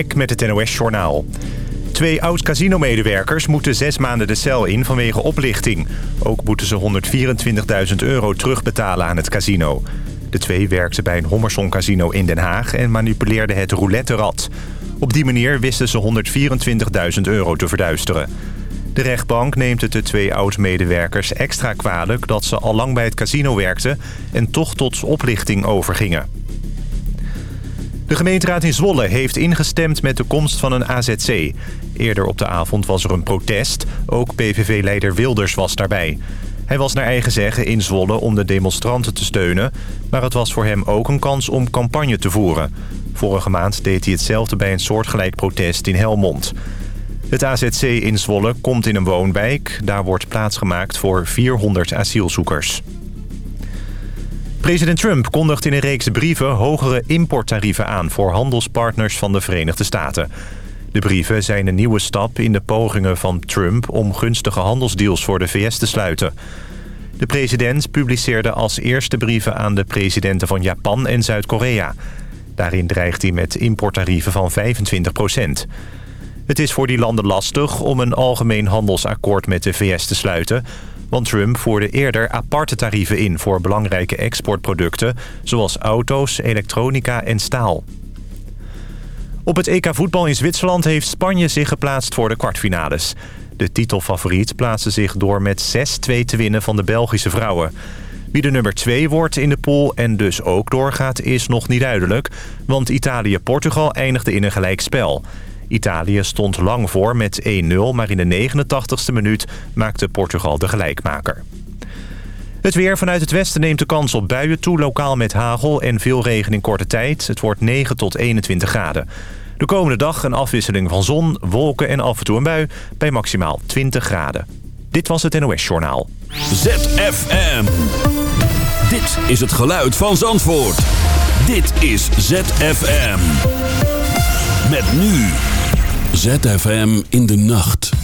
Ik met het NOS-journaal. Twee oud-casino-medewerkers moeten zes maanden de cel in vanwege oplichting. Ook moeten ze 124.000 euro terugbetalen aan het casino. De twee werkten bij een Hommerson-casino in Den Haag... en manipuleerden het roulette-rad. Op die manier wisten ze 124.000 euro te verduisteren. De rechtbank neemt het de twee oud-medewerkers extra kwalijk... dat ze al lang bij het casino werkten en toch tot oplichting overgingen. De gemeenteraad in Zwolle heeft ingestemd met de komst van een AZC. Eerder op de avond was er een protest. Ook PVV-leider Wilders was daarbij. Hij was naar eigen zeggen in Zwolle om de demonstranten te steunen... maar het was voor hem ook een kans om campagne te voeren. Vorige maand deed hij hetzelfde bij een soortgelijk protest in Helmond. Het AZC in Zwolle komt in een woonwijk. Daar wordt plaats gemaakt voor 400 asielzoekers. President Trump kondigt in een reeks brieven hogere importtarieven aan... voor handelspartners van de Verenigde Staten. De brieven zijn een nieuwe stap in de pogingen van Trump... om gunstige handelsdeals voor de VS te sluiten. De president publiceerde als eerste brieven aan de presidenten van Japan en Zuid-Korea. Daarin dreigt hij met importtarieven van 25 procent. Het is voor die landen lastig om een algemeen handelsakkoord met de VS te sluiten... Want Trump voerde eerder aparte tarieven in voor belangrijke exportproducten... zoals auto's, elektronica en staal. Op het EK voetbal in Zwitserland heeft Spanje zich geplaatst voor de kwartfinales. De titelfavoriet plaatste zich door met 6-2 te winnen van de Belgische vrouwen. Wie de nummer 2 wordt in de pool en dus ook doorgaat is nog niet duidelijk... want Italië-Portugal eindigde in een gelijkspel... Italië stond lang voor met 1-0, maar in de 89ste minuut maakte Portugal de gelijkmaker. Het weer vanuit het westen neemt de kans op buien toe, lokaal met hagel en veel regen in korte tijd. Het wordt 9 tot 21 graden. De komende dag een afwisseling van zon, wolken en af en toe een bui bij maximaal 20 graden. Dit was het NOS Journaal. ZFM. Dit is het geluid van Zandvoort. Dit is ZFM. Met nu ZFM in de nacht.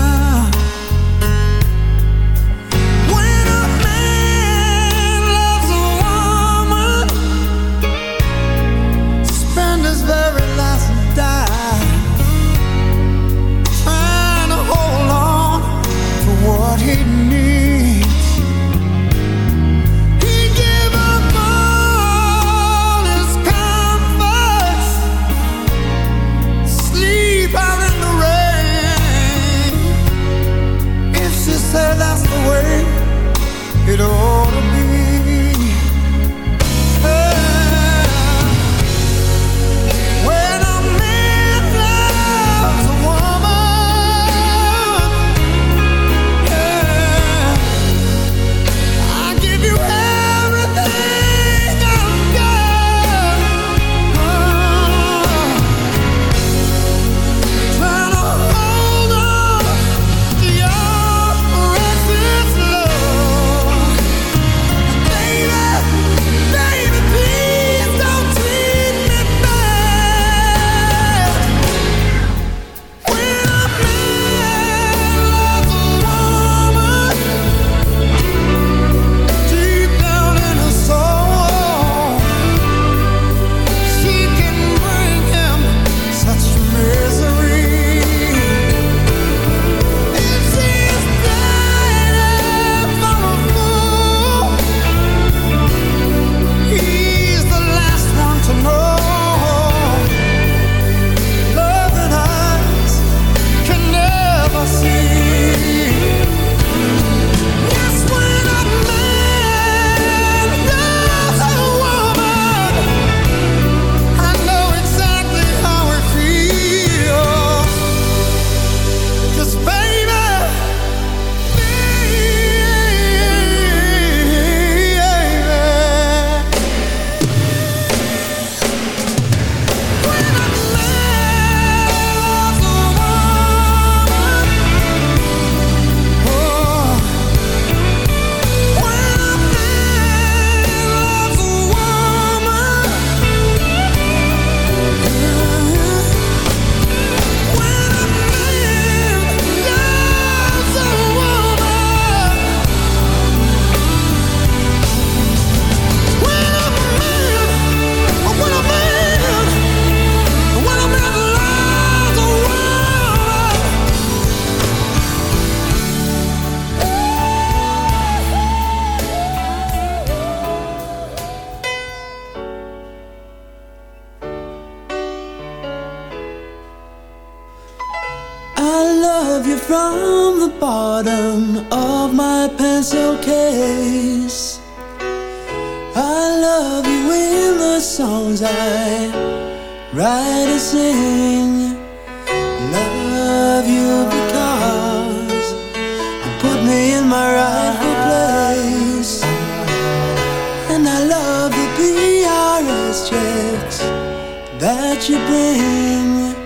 that you bring.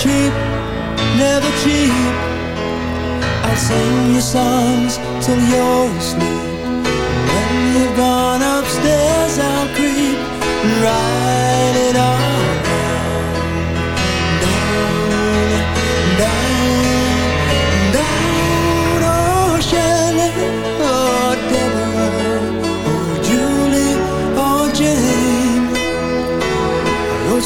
Cheap, never cheap. I'll sing your songs till you're asleep. When you've gone upstairs, I'll creep and ride.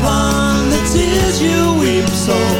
Upon the tears you weep. So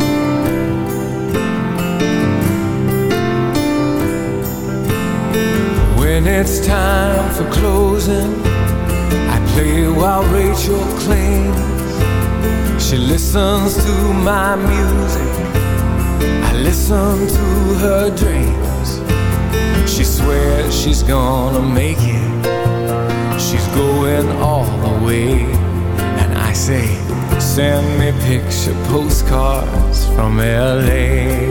When it's time for closing, I play while Rachel cleans. She listens to my music, I listen to her dreams. She swears she's gonna make it, she's going all the way. And I say, send me picture postcards from LA.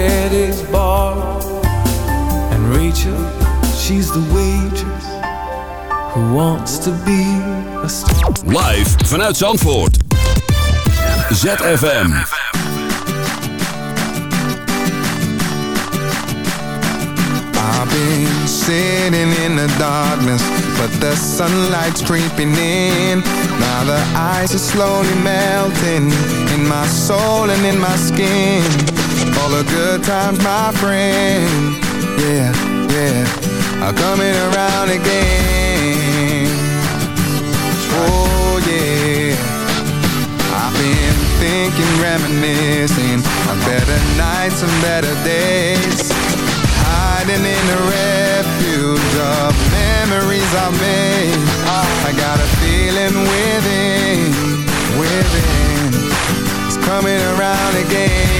Eddie's bar. And Rachel, she's the waitress who wants to be a star. Live vanuit Zandvoort. ZFM. I've been sitting in the darkness, but the sunlight's creeping in. Now the ice is slowly melting in my soul and in my skin. The good times, my friend, yeah, yeah, are coming around again. Oh yeah, I've been thinking, reminiscing on better nights and better days hiding in the refuge of memories I made. I got a feeling within, within, it's coming around again.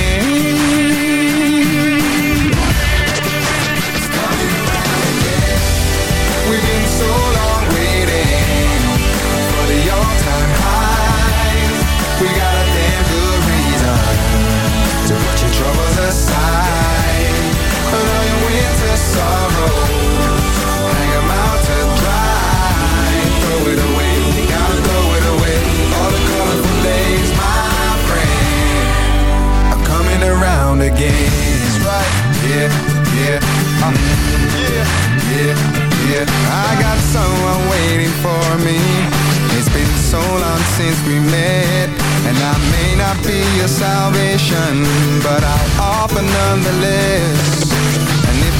Salvation, but I'll offer nonetheless.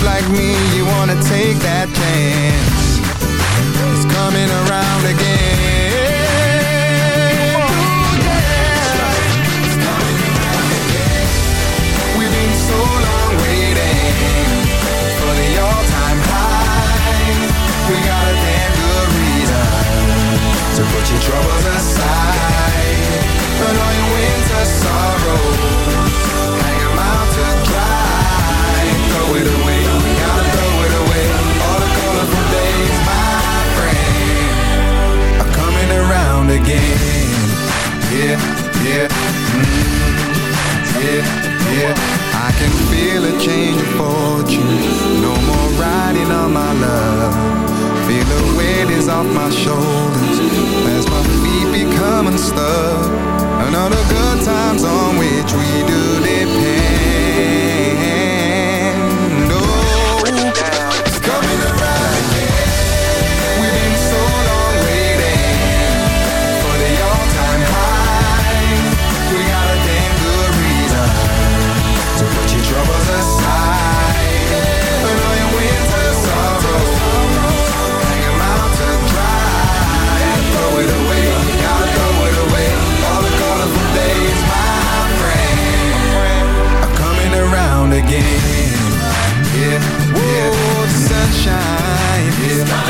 Like me you wanna take that chance. It's coming around again. We've been so long waiting For the all-time high. We got a damn good reason To put your troubles aside. And all your winter sorrows again Yeah, yeah, mm, yeah, yeah. I can feel a change of fortune. No more riding on my love. Feel the weight is off my shoulders As my feet become unstuck. The good times on which we do depend again. Yeah, yeah, the sunshine. Yeah.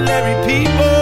ordinary people.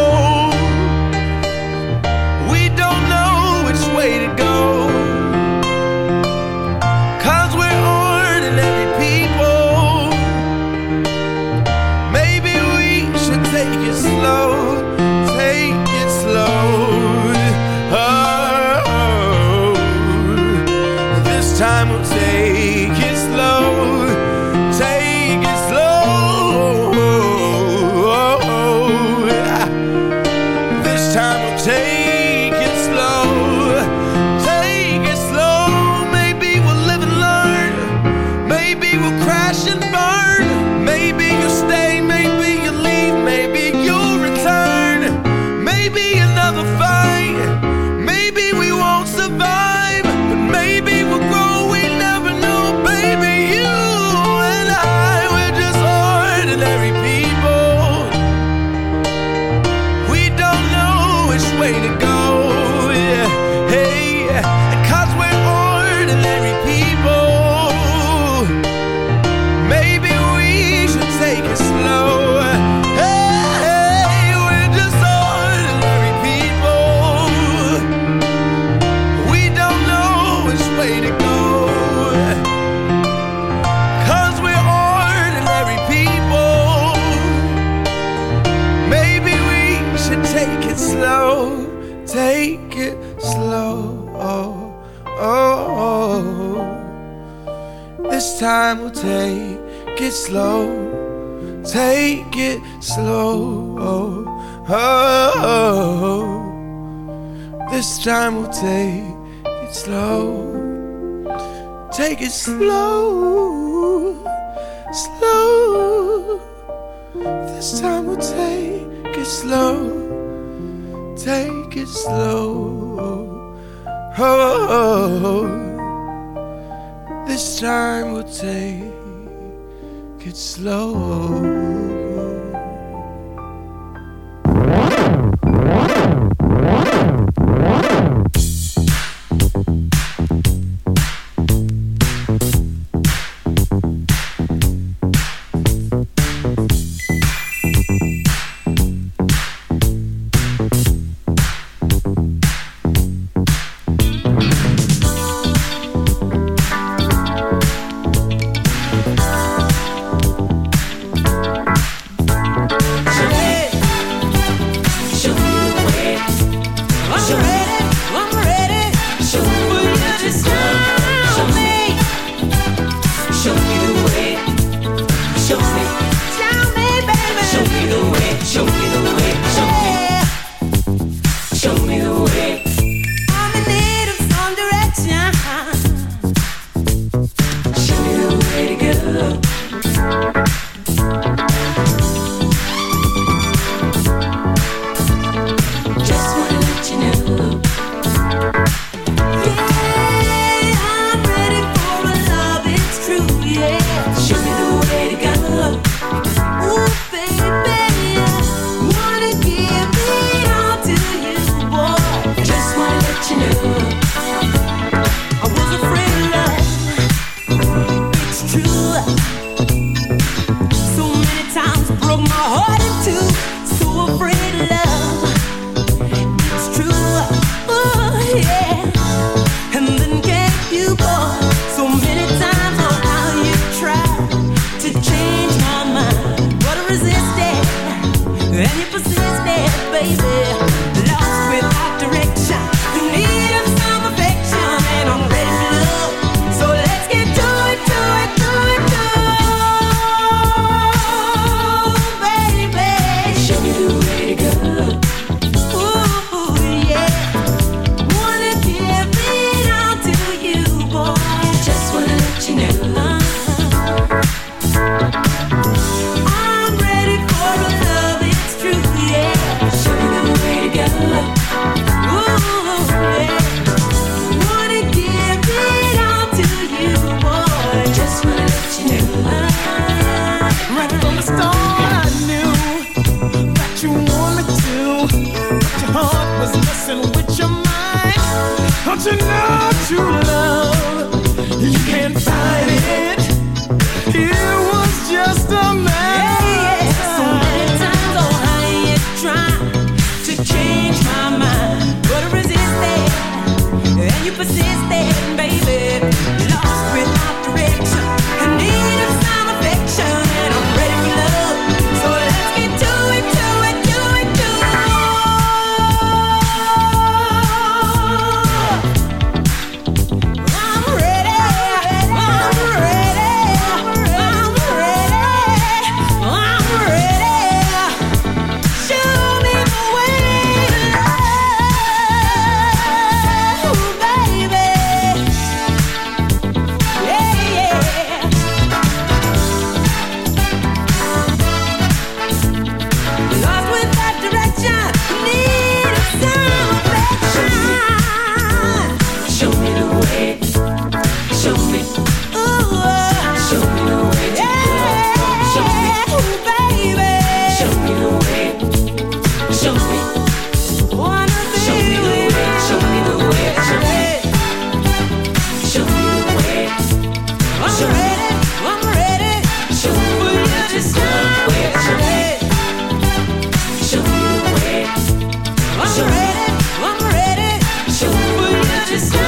messing with your mind. Don't you know true love? It's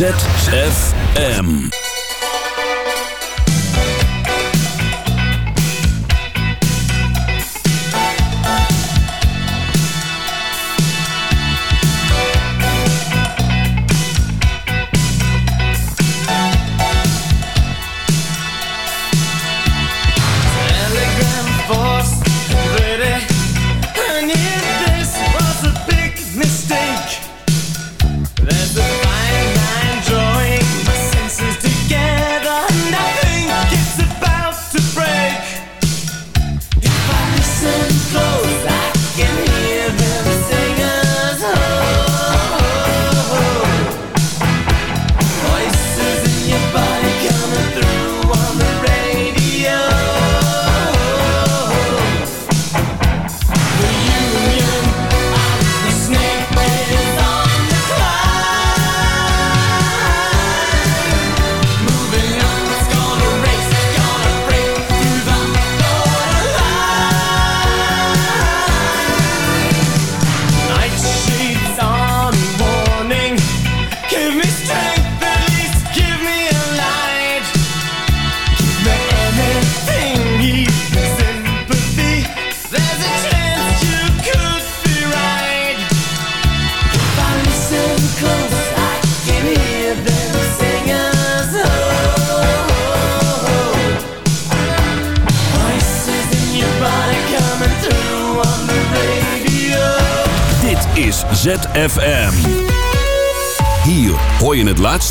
ZFM.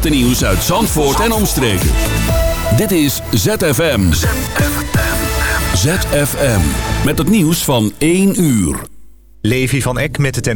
Laatste nieuws uit Zandvoort en omstreken. Dit is ZFM. ZFM. Met het nieuws van 1 uur. Levi van Eck met het